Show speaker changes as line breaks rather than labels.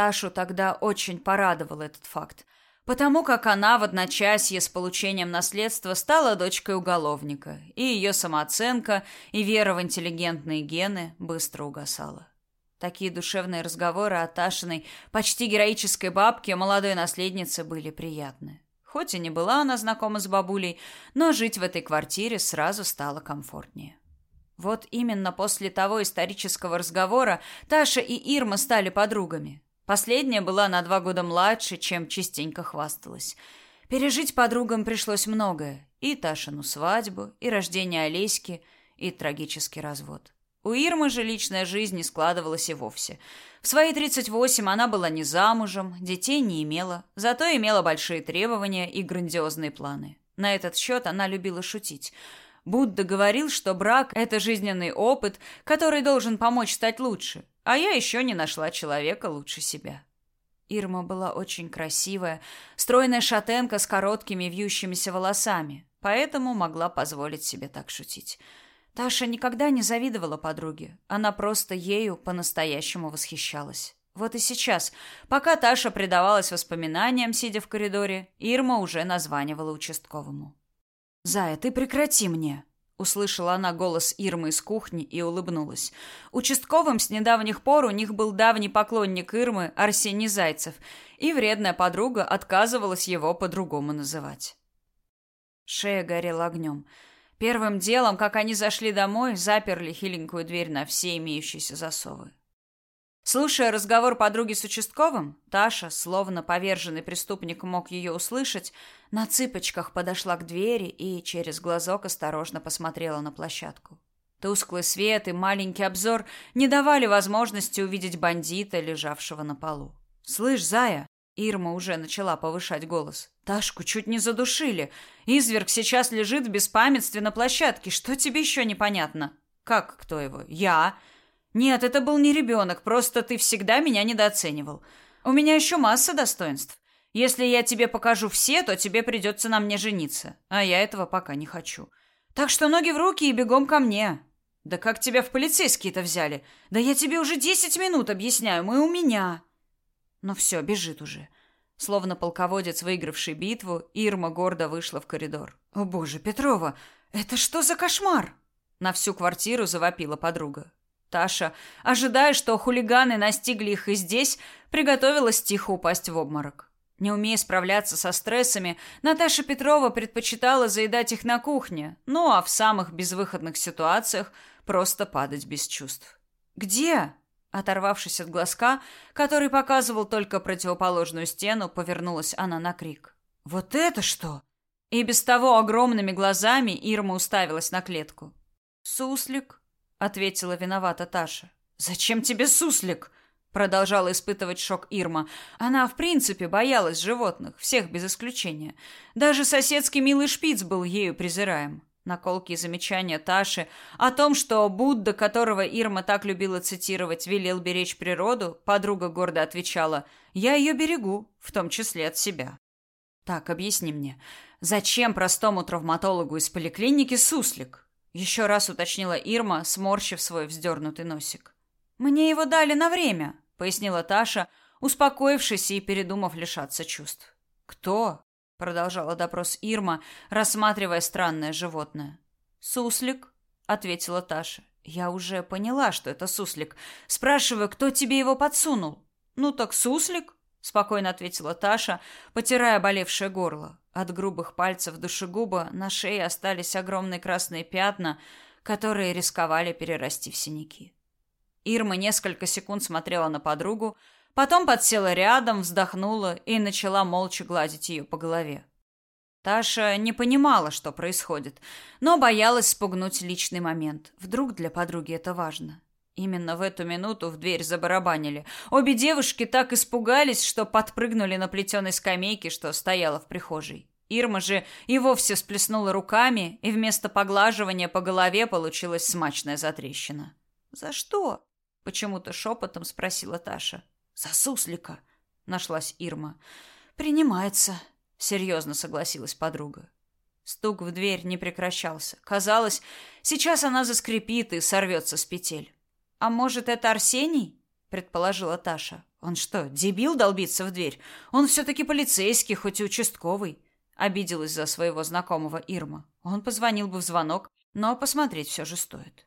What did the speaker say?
Ташу тогда очень порадовал этот факт, потому как она в одночасье с получением наследства стала дочкой уголовника, и ее самооценка и вера в интеллигентные гены быстро угасала. Такие душевные разговоры о Ташиной почти героической бабке молодой наследнице были приятны. Хоть и не была она знакома с бабулей, но жить в этой квартире сразу стало комфортнее. Вот именно после того исторического разговора Таша и Ирма стали подругами. Последняя была на два года младше, чем частенько хвасталась. Пережить подругам пришлось многое. И Ташину свадьбу, и рождение Олеськи, и трагический развод. У Ирмы же личная жизнь не складывалась и вовсе. В свои 38 она была не замужем, детей не имела, зато имела большие требования и грандиозные планы. На этот счет она любила шутить. Будда говорил, что брак – это жизненный опыт, который должен помочь стать лучше, а я еще не нашла человека лучше себя. Ирма была очень красивая, стройная шатенка с короткими вьющимися волосами, поэтому могла позволить себе так шутить. Таша никогда не завидовала подруге. Она просто ею по-настоящему восхищалась. Вот и сейчас, пока Таша предавалась воспоминаниям, сидя в коридоре, Ирма уже названивала участковому. «Зая, ты прекрати мне!» Услышала она голос Ирмы из кухни и улыбнулась. Участковым с недавних пор у них был давний поклонник Ирмы Арсений Зайцев, и вредная подруга отказывалась его по-другому называть. Шея горела огнем. Первым делом, как они зашли домой, заперли хиленькую дверь на все имеющиеся засовы. Слушая разговор подруги с участковым, Таша, словно поверженный преступник мог ее услышать, на цыпочках подошла к двери и через глазок осторожно посмотрела на площадку. Тусклый свет и маленький обзор не давали возможности увидеть бандита, лежавшего на полу. «Слышь, Зая!» Ирма уже начала повышать голос. Ташку чуть не задушили. Изверг сейчас лежит в беспамятстве на площадке. Что тебе еще непонятно? Как кто его? Я. Нет, это был не ребенок, просто ты всегда меня недооценивал. У меня еще масса достоинств. Если я тебе покажу все, то тебе придется на мне жениться. А я этого пока не хочу. Так что ноги в руки и бегом ко мне. Да как тебя в полицейские-то взяли? Да я тебе уже десять минут объясняю, мы у меня. Ну все, бежит уже. Словно полководец, выигравший битву, Ирма гордо вышла в коридор. «О боже, Петрова, это что за кошмар?» На всю квартиру завопила подруга. Таша, ожидая, что хулиганы настигли их и здесь, приготовилась тихо упасть в обморок. Не умея справляться со стрессами, Наташа Петрова предпочитала заедать их на кухне, ну а в самых безвыходных ситуациях просто падать без чувств. «Где?» Оторвавшись от глазка, который показывал только противоположную стену, повернулась она на крик. «Вот это что?» И без того огромными глазами Ирма уставилась на клетку. «Суслик», — ответила виновата Таша. «Зачем тебе суслик?» Продолжала испытывать шок Ирма. Она, в принципе, боялась животных, всех без исключения. Даже соседский милый шпиц был ею презираем. Наколки и замечания Таши о том, что Будда, которого Ирма так любила цитировать, велел беречь природу, подруга гордо отвечала: "Я ее берегу, в том числе от себя". Так, объясни мне, зачем простому травматологу из поликлиники суслик? Еще раз уточнила Ирма, сморщив свой вздернутый носик. Мне его дали на время, пояснила Таша, успокоившись и передумав лишаться чувств. Кто? продолжала допрос Ирма, рассматривая странное животное. Суслик, ответила Таша. Я уже поняла, что это суслик. Спрашиваю, кто тебе его подсунул? Ну так суслик, спокойно ответила Таша, потирая болевшее горло. От грубых пальцев душегуба на шее остались огромные красные пятна, которые рисковали перерасти в синяки. Ирма несколько секунд смотрела на подругу, Потом подсела рядом, вздохнула и начала молча гладить ее по голове. Таша не понимала, что происходит, но боялась спугнуть личный момент. Вдруг для подруги это важно. Именно в эту минуту в дверь забарабанили. Обе девушки так испугались, что подпрыгнули на плетеной скамейке, что стояла в прихожей. Ирма же и вовсе сплеснула руками, и вместо поглаживания по голове получилась смачная затрещина. «За что?» — почему-то шепотом спросила Таша. За суслика, нашлась Ирма. Принимается, серьезно согласилась подруга. Стук в дверь не прекращался. Казалось, сейчас она заскрипит и сорвется с петель. А может, это Арсений? предположила Таша. Он что, дебил долбиться в дверь? Он все-таки полицейский, хоть и участковый. Обиделась за своего знакомого Ирма. Он позвонил бы в звонок, но посмотреть все же стоит.